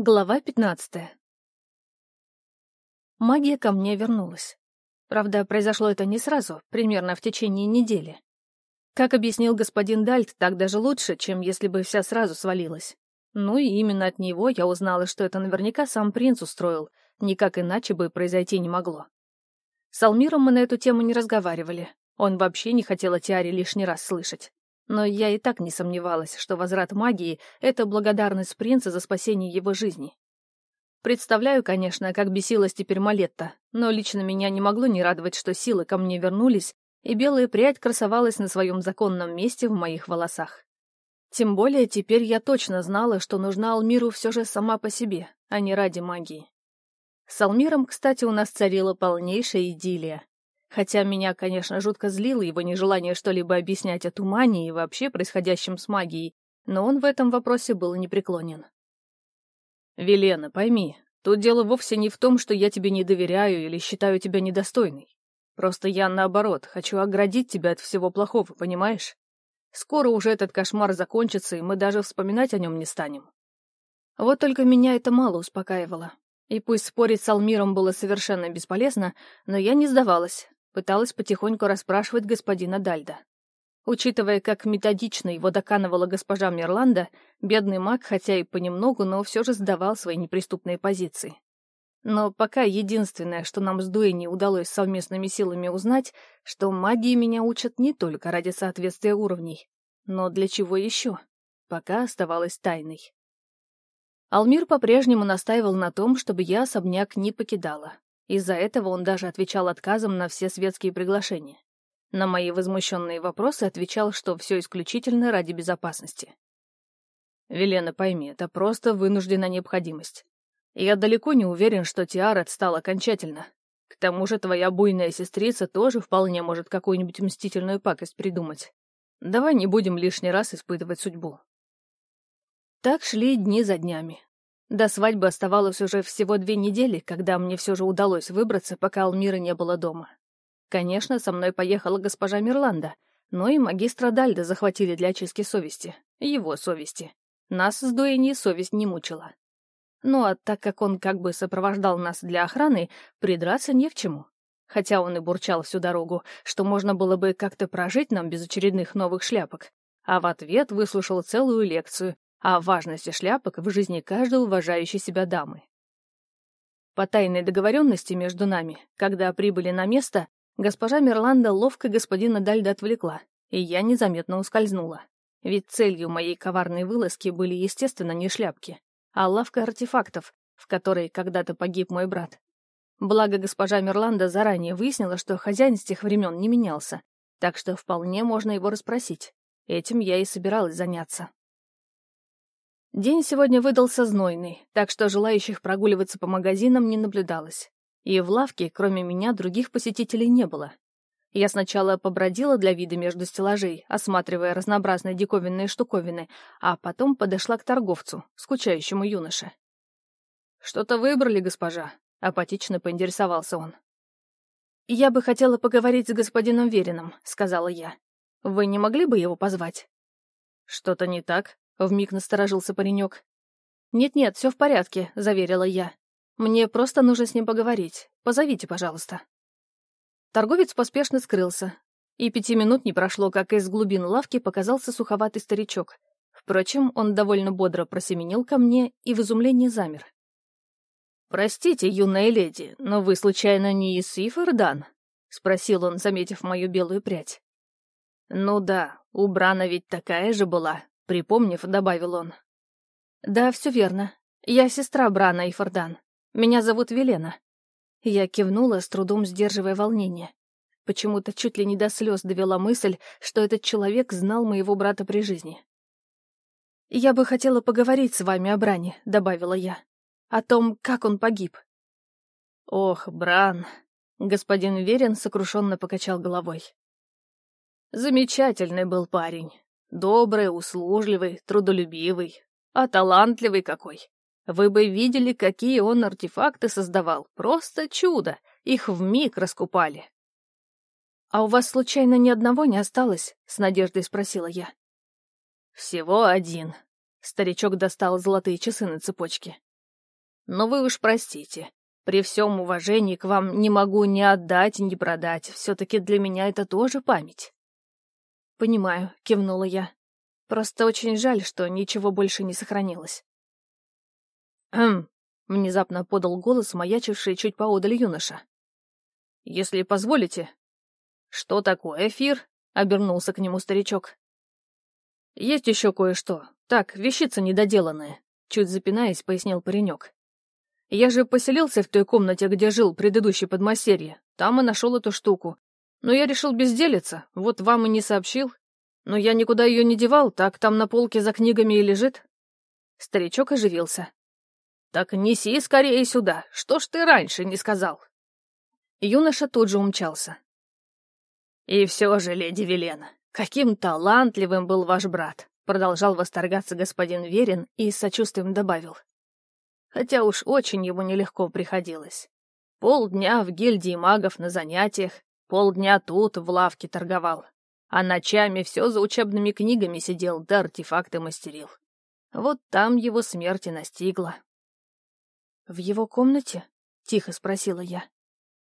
Глава пятнадцатая. Магия ко мне вернулась. Правда, произошло это не сразу, примерно в течение недели. Как объяснил господин Дальт, так даже лучше, чем если бы вся сразу свалилась. Ну и именно от него я узнала, что это наверняка сам принц устроил, никак иначе бы произойти не могло. С Алмиром мы на эту тему не разговаривали. Он вообще не хотел о Тиаре лишний раз слышать. Но я и так не сомневалась, что возврат магии — это благодарность принца за спасение его жизни. Представляю, конечно, как бесилась теперь Малетта, но лично меня не могло не радовать, что силы ко мне вернулись, и белая прядь красовалась на своем законном месте в моих волосах. Тем более теперь я точно знала, что нужна Алмиру все же сама по себе, а не ради магии. С Алмиром, кстати, у нас царила полнейшая идиллия. Хотя меня, конечно, жутко злило его нежелание что-либо объяснять о тумане и вообще происходящем с магией, но он в этом вопросе был непреклонен. «Велена, пойми, тут дело вовсе не в том, что я тебе не доверяю или считаю тебя недостойной. Просто я, наоборот, хочу оградить тебя от всего плохого, понимаешь? Скоро уже этот кошмар закончится, и мы даже вспоминать о нем не станем». Вот только меня это мало успокаивало. И пусть спорить с Алмиром было совершенно бесполезно, но я не сдавалась, Пыталась потихоньку расспрашивать господина Дальда. Учитывая, как методично его доканывала госпожа Мирланда, бедный маг, хотя и понемногу, но все же сдавал свои неприступные позиции. Но пока единственное, что нам с Дуэни удалось совместными силами узнать, что магии меня учат не только ради соответствия уровней. Но для чего еще? Пока оставалось тайной. Алмир по-прежнему настаивал на том, чтобы я особняк не покидала. Из-за этого он даже отвечал отказом на все светские приглашения. На мои возмущенные вопросы отвечал, что все исключительно ради безопасности. «Велена, пойми, это просто вынужденная необходимость. Я далеко не уверен, что Тиара отстал окончательно. К тому же твоя буйная сестрица тоже вполне может какую-нибудь мстительную пакость придумать. Давай не будем лишний раз испытывать судьбу». Так шли дни за днями. До свадьбы оставалось уже всего две недели, когда мне все же удалось выбраться, пока Алмира не было дома. Конечно, со мной поехала госпожа Мирланда, но и магистра Дальда захватили для очистки совести. Его совести. Нас с Дуэни совесть не мучила. Ну а так как он как бы сопровождал нас для охраны, придраться не к чему. Хотя он и бурчал всю дорогу, что можно было бы как-то прожить нам без очередных новых шляпок. А в ответ выслушал целую лекцию, о важности шляпок в жизни каждой уважающей себя дамы. По тайной договоренности между нами, когда прибыли на место, госпожа Мерланда ловко господина Дальда отвлекла, и я незаметно ускользнула. Ведь целью моей коварной вылазки были, естественно, не шляпки, а лавка артефактов, в которой когда-то погиб мой брат. Благо, госпожа Мерланда заранее выяснила, что хозяин с тех времен не менялся, так что вполне можно его расспросить. Этим я и собиралась заняться. День сегодня выдался знойный, так что желающих прогуливаться по магазинам не наблюдалось. И в лавке, кроме меня, других посетителей не было. Я сначала побродила для вида между стеллажей, осматривая разнообразные диковинные штуковины, а потом подошла к торговцу, скучающему юноше. «Что-то выбрали, госпожа?» — апатично поинтересовался он. «Я бы хотела поговорить с господином Верином», — сказала я. «Вы не могли бы его позвать?» «Что-то не так?» Вмиг насторожился паренек. «Нет-нет, все в порядке», — заверила я. «Мне просто нужно с ним поговорить. Позовите, пожалуйста». Торговец поспешно скрылся. И пяти минут не прошло, как из глубин лавки показался суховатый старичок. Впрочем, он довольно бодро просеменил ко мне и в изумлении замер. «Простите, юная леди, но вы, случайно, не из Сифордан?» — спросил он, заметив мою белую прядь. «Ну да, у Брана ведь такая же была», Припомнив, добавил он. «Да, все верно. Я сестра Брана и Фордан. Меня зовут Велена». Я кивнула, с трудом сдерживая волнение. Почему-то чуть ли не до слез довела мысль, что этот человек знал моего брата при жизни. «Я бы хотела поговорить с вами о Бране», — добавила я. «О том, как он погиб». «Ох, Бран!» — господин Верин сокрушенно покачал головой. «Замечательный был парень. Добрый, услужливый, трудолюбивый, а талантливый какой. Вы бы видели, какие он артефакты создавал. Просто чудо. Их вмиг раскупали. «А у вас, случайно, ни одного не осталось?» — с надеждой спросила я. «Всего один». Старичок достал золотые часы на цепочке. Но вы уж простите. При всем уважении к вам не могу ни отдать, ни продать. Все-таки для меня это тоже память. «Понимаю», — кивнула я. «Просто очень жаль, что ничего больше не сохранилось». «Хм», — внезапно подал голос маячивший чуть поодаль юноша. «Если позволите». «Что такое эфир?» — обернулся к нему старичок. «Есть еще кое-что. Так, вещица недоделанная», — чуть запинаясь, пояснил паренек. «Я же поселился в той комнате, где жил предыдущий подмастерье. Там и нашел эту штуку. Но я решил безделиться, вот вам и не сообщил. Но я никуда ее не девал, так там на полке за книгами и лежит. Старичок оживился. «Так неси скорее сюда, что ж ты раньше не сказал?» Юноша тут же умчался. «И все же, леди Велена, каким талантливым был ваш брат!» Продолжал восторгаться господин Верин и с сочувствием добавил. Хотя уж очень ему нелегко приходилось. Полдня в гильдии магов на занятиях, Полдня тут в лавке торговал, а ночами все за учебными книгами сидел да артефакты мастерил. Вот там его смерть и настигла. «В его комнате?» — тихо спросила я.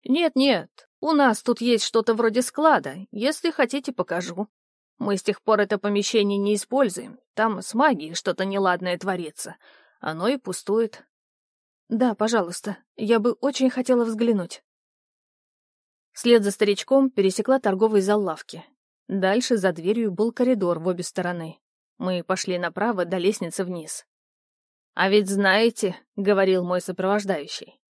«Нет-нет, у нас тут есть что-то вроде склада. Если хотите, покажу. Мы с тех пор это помещение не используем. Там с магией что-то неладное творится. Оно и пустует». «Да, пожалуйста. Я бы очень хотела взглянуть». Вслед за старичком пересекла торговый зал лавки. Дальше за дверью был коридор в обе стороны. Мы пошли направо до лестницы вниз. «А ведь знаете», — говорил мой сопровождающий,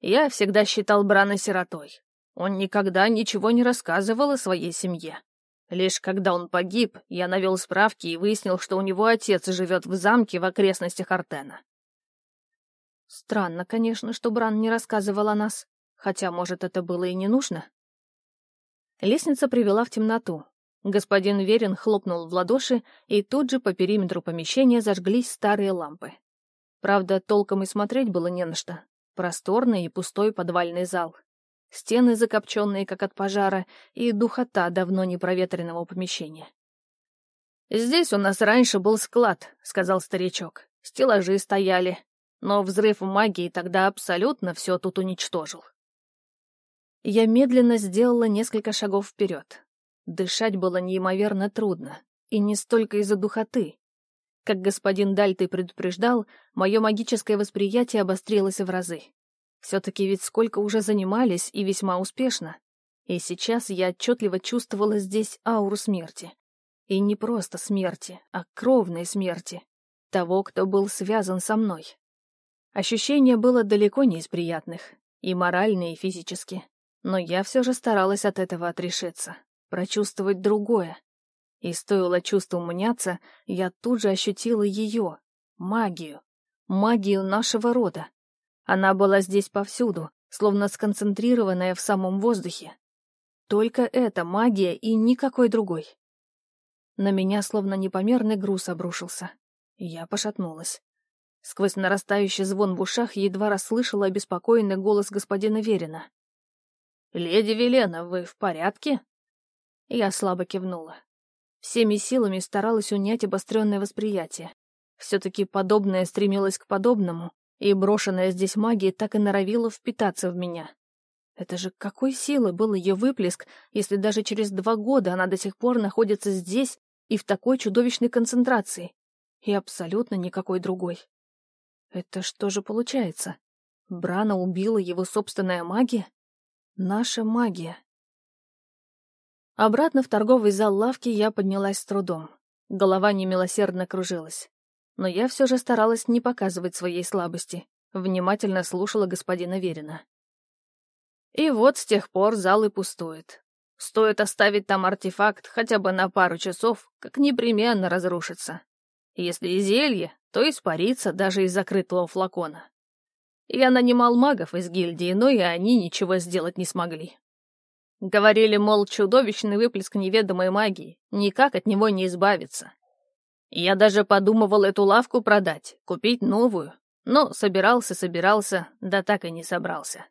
«я всегда считал Брана сиротой. Он никогда ничего не рассказывал о своей семье. Лишь когда он погиб, я навел справки и выяснил, что у него отец живет в замке в окрестностях Артена. Странно, конечно, что Бран не рассказывал о нас. Хотя, может, это было и не нужно? Лестница привела в темноту. Господин Верин хлопнул в ладоши, и тут же по периметру помещения зажглись старые лампы. Правда, толком и смотреть было не на что. Просторный и пустой подвальный зал. Стены закопченные, как от пожара, и духота давно не проветренного помещения. «Здесь у нас раньше был склад», — сказал старичок. «Стеллажи стояли. Но взрыв магии тогда абсолютно все тут уничтожил. Я медленно сделала несколько шагов вперед. Дышать было неимоверно трудно, и не столько из-за духоты. Как господин Дальты предупреждал, мое магическое восприятие обострилось в разы. Все-таки ведь сколько уже занимались, и весьма успешно. И сейчас я отчетливо чувствовала здесь ауру смерти. И не просто смерти, а кровной смерти. Того, кто был связан со мной. Ощущение было далеко не из приятных. И морально, и физически. Но я все же старалась от этого отрешиться, прочувствовать другое. И стоило чувству меняться, я тут же ощутила ее, магию, магию нашего рода. Она была здесь повсюду, словно сконцентрированная в самом воздухе. Только эта магия и никакой другой. На меня словно непомерный груз обрушился. Я пошатнулась. Сквозь нарастающий звон в ушах едва расслышала обеспокоенный голос господина Верина. «Леди Велена, вы в порядке?» Я слабо кивнула. Всеми силами старалась унять обостренное восприятие. Все-таки подобное стремилось к подобному, и брошенная здесь магия так и норовила впитаться в меня. Это же какой силы был ее выплеск, если даже через два года она до сих пор находится здесь и в такой чудовищной концентрации, и абсолютно никакой другой. Это что же получается? Брана убила его собственная магия? Наша магия. Обратно в торговый зал лавки я поднялась с трудом. Голова немилосердно кружилась. Но я все же старалась не показывать своей слабости. Внимательно слушала господина Верина. И вот с тех пор зал и пустует. Стоит оставить там артефакт хотя бы на пару часов, как непременно разрушится. Если и зелье, то испарится даже из закрытого флакона. Я нанимал магов из гильдии, но и они ничего сделать не смогли. Говорили, мол, чудовищный выплеск неведомой магии, никак от него не избавиться. Я даже подумывал эту лавку продать, купить новую, но собирался-собирался, да так и не собрался.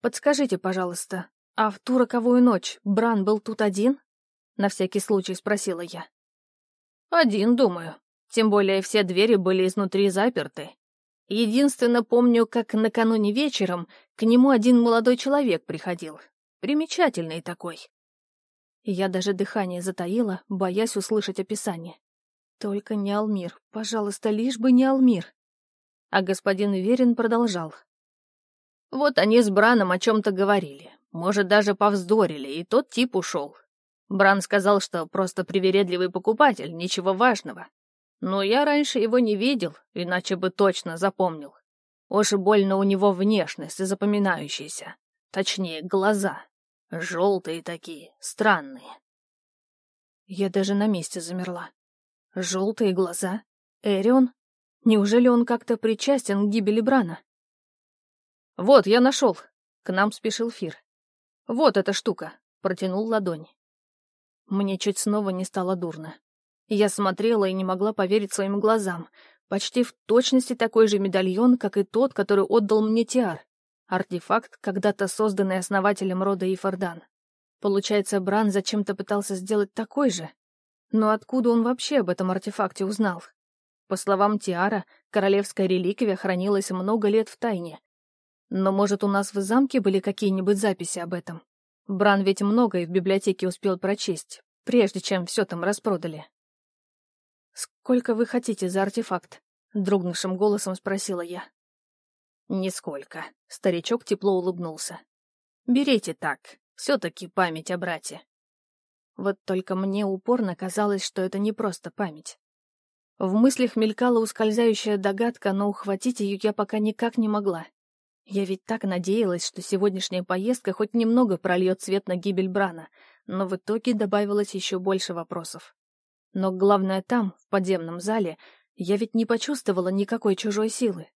«Подскажите, пожалуйста, а в ту роковую ночь Бран был тут один?» — на всякий случай спросила я. «Один, думаю. Тем более все двери были изнутри заперты. Единственно помню, как накануне вечером к нему один молодой человек приходил. Примечательный такой. Я даже дыхание затаила, боясь услышать описание. Только не Алмир, пожалуйста, лишь бы не Алмир. А господин Верин продолжал. Вот они с Браном о чем-то говорили. Может, даже повздорили, и тот тип ушел. Бран сказал, что просто привередливый покупатель, ничего важного. Но я раньше его не видел, иначе бы точно запомнил. Уж больно у него внешность запоминающаяся. Точнее, глаза. Желтые такие, странные. Я даже на месте замерла. Желтые глаза? Эрион? Неужели он как-то причастен к гибели Брана? «Вот, я нашел!» — к нам спешил Фир. «Вот эта штука!» — протянул ладонь. Мне чуть снова не стало дурно. Я смотрела и не могла поверить своим глазам. Почти в точности такой же медальон, как и тот, который отдал мне Тиар. Артефакт, когда-то созданный основателем рода Ифордан. Получается, Бран зачем-то пытался сделать такой же. Но откуда он вообще об этом артефакте узнал? По словам Тиара, королевская реликвия хранилась много лет в тайне. Но, может, у нас в замке были какие-нибудь записи об этом? Бран ведь многое в библиотеке успел прочесть, прежде чем все там распродали. «Сколько вы хотите за артефакт?» — дрогнувшим голосом спросила я. «Нисколько», — старичок тепло улыбнулся. «Берите так, все-таки память о брате». Вот только мне упорно казалось, что это не просто память. В мыслях мелькала ускользающая догадка, но ухватить ее я пока никак не могла. Я ведь так надеялась, что сегодняшняя поездка хоть немного прольет свет на гибель Брана, но в итоге добавилось еще больше вопросов. Но главное там, в подземном зале, я ведь не почувствовала никакой чужой силы.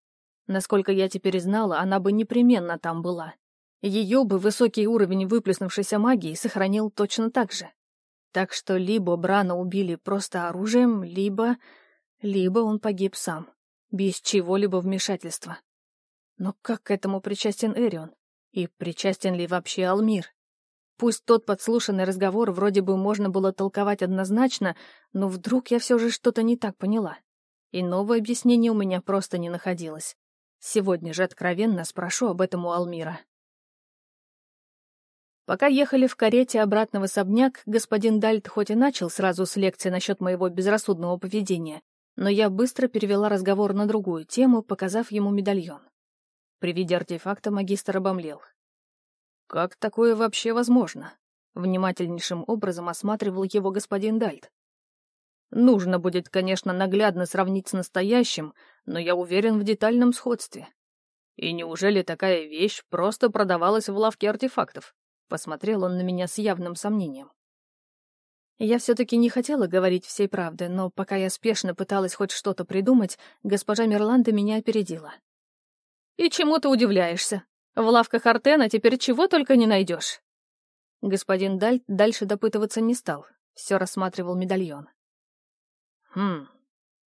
Насколько я теперь знала, она бы непременно там была. Ее бы высокий уровень выплеснувшейся магии сохранил точно так же. Так что либо Брана убили просто оружием, либо... Либо он погиб сам, без чего-либо вмешательства. Но как к этому причастен Эрион? И причастен ли вообще Алмир? Пусть тот подслушанный разговор вроде бы можно было толковать однозначно, но вдруг я все же что-то не так поняла. И новое объяснение у меня просто не находилось. Сегодня же откровенно спрошу об этом у Алмира. Пока ехали в карете обратно в особняк, господин Дальт хоть и начал сразу с лекции насчет моего безрассудного поведения, но я быстро перевела разговор на другую тему, показав ему медальон. При виде артефакта магистр обомлел. «Как такое вообще возможно?» Внимательнейшим образом осматривал его господин Дальт. «Нужно будет, конечно, наглядно сравнить с настоящим, но я уверен в детальном сходстве. И неужели такая вещь просто продавалась в лавке артефактов?» Посмотрел он на меня с явным сомнением. Я все-таки не хотела говорить всей правды, но пока я спешно пыталась хоть что-то придумать, госпожа Мирланда меня опередила. «И чему ты удивляешься? В лавках Артена теперь чего только не найдешь. Господин Дальт дальше допытываться не стал, все рассматривал медальон. Хм,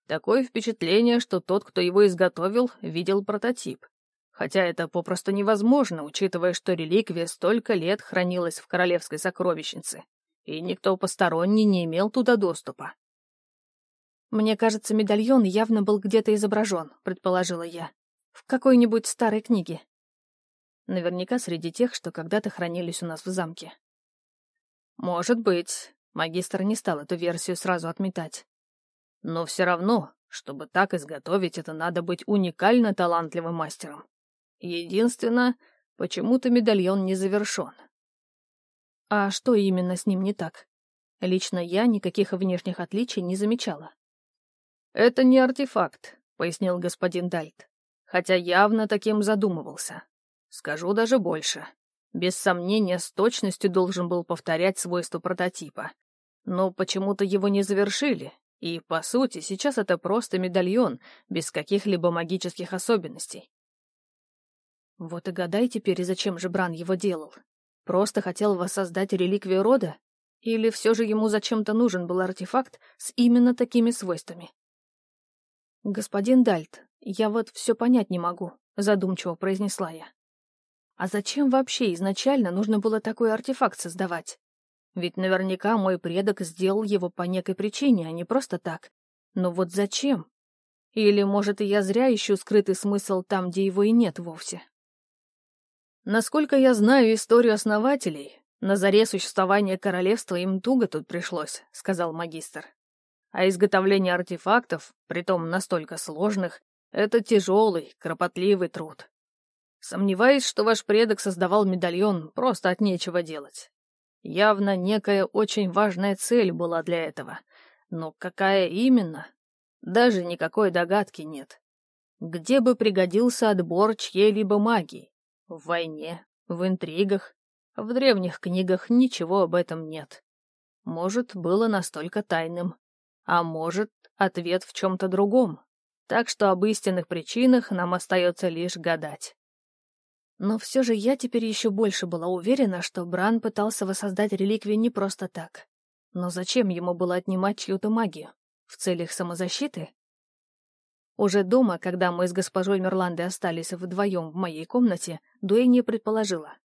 такое впечатление, что тот, кто его изготовил, видел прототип. Хотя это попросту невозможно, учитывая, что реликвия столько лет хранилась в королевской сокровищнице, и никто посторонний не имел туда доступа. «Мне кажется, медальон явно был где-то изображен», — предположила я. «В какой-нибудь старой книге». Наверняка среди тех, что когда-то хранились у нас в замке. Может быть. Магистр не стал эту версию сразу отметать. Но все равно, чтобы так изготовить, это надо быть уникально талантливым мастером. Единственное, почему-то медальон не завершен. А что именно с ним не так? Лично я никаких внешних отличий не замечала. «Это не артефакт», — пояснил господин Дальт, хотя явно таким задумывался. Скажу даже больше. Без сомнения, с точностью должен был повторять свойства прототипа. Но почему-то его не завершили, и, по сути, сейчас это просто медальон, без каких-либо магических особенностей. Вот и гадай теперь, зачем же Бран его делал. Просто хотел воссоздать реликвию рода? Или все же ему зачем-то нужен был артефакт с именно такими свойствами? «Господин Дальт, я вот все понять не могу», — задумчиво произнесла я. А зачем вообще изначально нужно было такой артефакт создавать? Ведь наверняка мой предок сделал его по некой причине, а не просто так. Но вот зачем? Или, может, и я зря ищу скрытый смысл там, где его и нет вовсе? Насколько я знаю историю основателей, на заре существования королевства им туго тут пришлось, сказал магистр. А изготовление артефактов, притом настолько сложных, это тяжелый, кропотливый труд. Сомневаюсь, что ваш предок создавал медальон просто от нечего делать. Явно некая очень важная цель была для этого. Но какая именно? Даже никакой догадки нет. Где бы пригодился отбор чьей-либо магии? В войне? В интригах? В древних книгах ничего об этом нет. Может, было настолько тайным. А может, ответ в чем-то другом, так что об истинных причинах нам остается лишь гадать. Но все же я теперь еще больше была уверена, что Бран пытался воссоздать реликвию не просто так. Но зачем ему было отнимать чью-то магию? В целях самозащиты? Уже дома, когда мы с госпожой Мерландой остались вдвоем в моей комнате, Дуэнни предположила.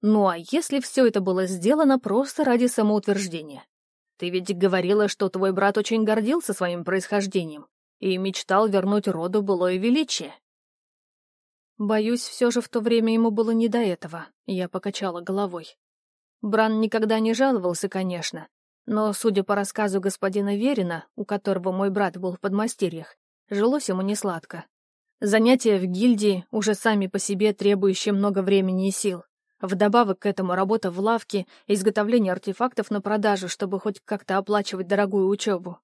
Ну а если все это было сделано просто ради самоутверждения? Ты ведь говорила, что твой брат очень гордился своим происхождением и мечтал вернуть роду былое величие. Боюсь, все же в то время ему было не до этого, я покачала головой. Бран никогда не жаловался, конечно, но, судя по рассказу господина Верина, у которого мой брат был в подмастерьях, жилось ему несладко. Занятия в гильдии, уже сами по себе требующие много времени и сил. Вдобавок к этому работа в лавке, изготовление артефактов на продажу, чтобы хоть как-то оплачивать дорогую учебу.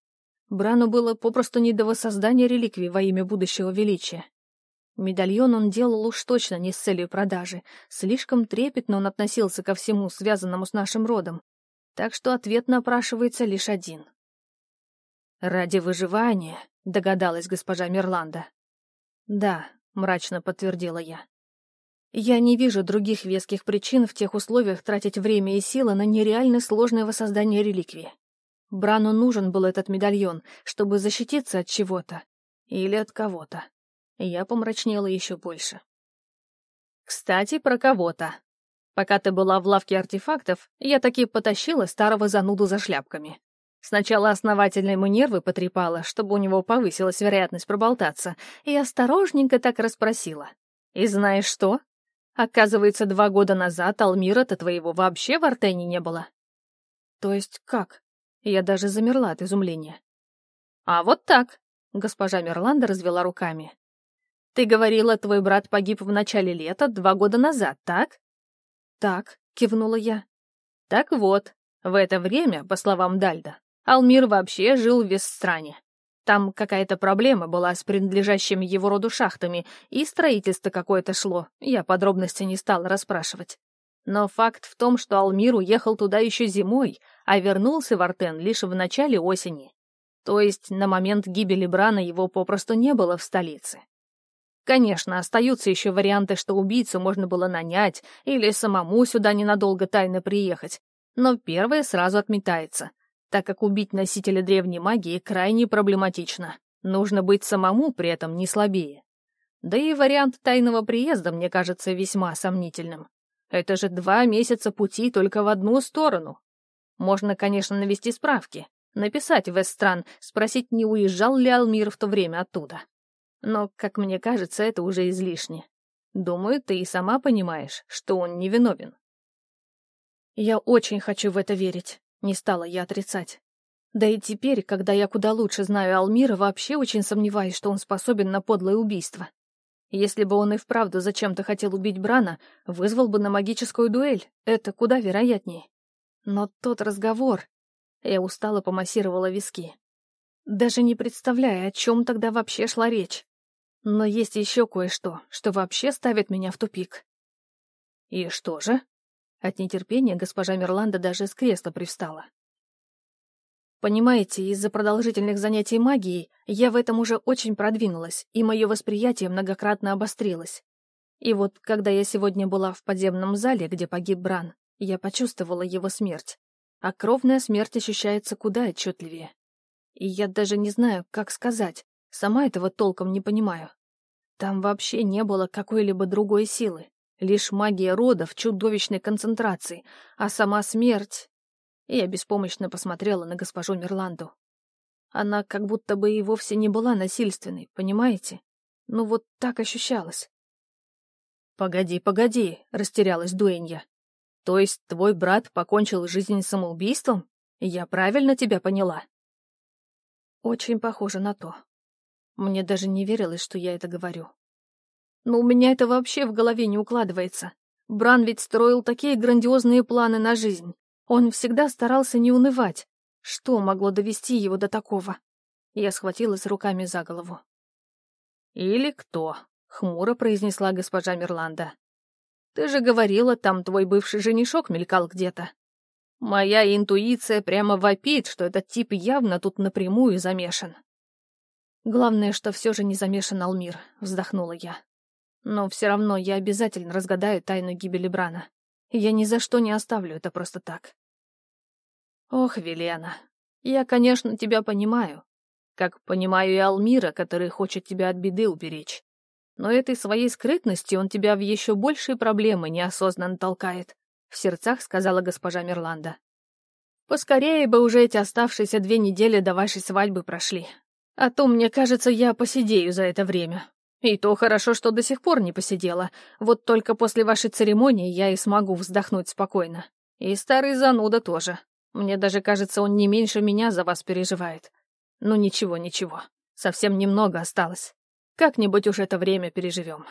Брану было попросту не до воссоздания реликвий во имя будущего величия. Медальон он делал уж точно не с целью продажи. Слишком трепетно он относился ко всему, связанному с нашим родом. Так что ответ напрашивается лишь один. «Ради выживания», — догадалась госпожа Мерланда. «Да», — мрачно подтвердила я. Я не вижу других веских причин в тех условиях тратить время и силы на нереально сложное воссоздание реликвии. Брану нужен был этот медальон, чтобы защититься от чего-то. Или от кого-то. Я помрачнела еще больше. Кстати, про кого-то. Пока ты была в лавке артефактов, я таки потащила старого зануду за шляпками. Сначала основательно ему нервы потрепала, чтобы у него повысилась вероятность проболтаться, и осторожненько так расспросила. И знаешь что? Оказывается, два года назад Алмира-то твоего вообще в Артене не было. То есть как? Я даже замерла от изумления. А вот так. Госпожа Мерланда развела руками. Ты говорила, твой брат погиб в начале лета, два года назад, так? Так, кивнула я. Так вот, в это время, по словам Дальда, Алмир вообще жил в Вестстране. Там какая-то проблема была с принадлежащими его роду шахтами, и строительство какое-то шло, я подробности не стала расспрашивать. Но факт в том, что Алмир уехал туда еще зимой, а вернулся в Артен лишь в начале осени. То есть на момент гибели Брана его попросту не было в столице. Конечно, остаются еще варианты, что убийцу можно было нанять или самому сюда ненадолго тайно приехать, но первое сразу отметается так как убить носителя древней магии крайне проблематично. Нужно быть самому при этом не слабее. Да и вариант тайного приезда мне кажется весьма сомнительным. Это же два месяца пути только в одну сторону. Можно, конечно, навести справки, написать в Эстран, спросить, не уезжал ли Алмир в то время оттуда. Но, как мне кажется, это уже излишне. Думаю, ты и сама понимаешь, что он невиновен. Я очень хочу в это верить. Не стала я отрицать. Да и теперь, когда я куда лучше знаю Алмира, вообще очень сомневаюсь, что он способен на подлое убийство. Если бы он и вправду зачем-то хотел убить Брана, вызвал бы на магическую дуэль. Это куда вероятнее. Но тот разговор... Я устало помассировала виски. Даже не представляя, о чем тогда вообще шла речь. Но есть еще кое-что, что вообще ставит меня в тупик. «И что же?» От нетерпения госпожа Мерланда даже с кресла привстала. Понимаете, из-за продолжительных занятий магией я в этом уже очень продвинулась, и мое восприятие многократно обострилось. И вот, когда я сегодня была в подземном зале, где погиб Бран, я почувствовала его смерть. А кровная смерть ощущается куда отчетливее. И я даже не знаю, как сказать, сама этого толком не понимаю. Там вообще не было какой-либо другой силы. Лишь магия рода в чудовищной концентрации, а сама смерть... Я беспомощно посмотрела на госпожу Мерланду. Она как будто бы и вовсе не была насильственной, понимаете? Ну вот так ощущалось. «Погоди, погоди», — растерялась Дуэнья. «То есть твой брат покончил жизнь самоубийством? Я правильно тебя поняла?» Очень похоже на то. Мне даже не верилось, что я это говорю. Но у меня это вообще в голове не укладывается. Бран ведь строил такие грандиозные планы на жизнь. Он всегда старался не унывать. Что могло довести его до такого? Я схватилась руками за голову. «Или кто?» — хмуро произнесла госпожа Мирланда. «Ты же говорила, там твой бывший женишок мелькал где-то. Моя интуиция прямо вопит, что этот тип явно тут напрямую замешан». «Главное, что все же не замешан Алмир», — вздохнула я. «Но все равно я обязательно разгадаю тайну гибели Брана. Я ни за что не оставлю это просто так». «Ох, Велена, я, конечно, тебя понимаю, как понимаю и Алмира, который хочет тебя от беды уберечь. Но этой своей скрытностью он тебя в еще большие проблемы неосознанно толкает», — в сердцах сказала госпожа Мирланда. «Поскорее бы уже эти оставшиеся две недели до вашей свадьбы прошли. А то, мне кажется, я посидею за это время. И то хорошо, что до сих пор не посидела. Вот только после вашей церемонии я и смогу вздохнуть спокойно. И старый зануда тоже. Мне даже кажется, он не меньше меня за вас переживает. Ну ничего, ничего. Совсем немного осталось. Как-нибудь уж это время переживем.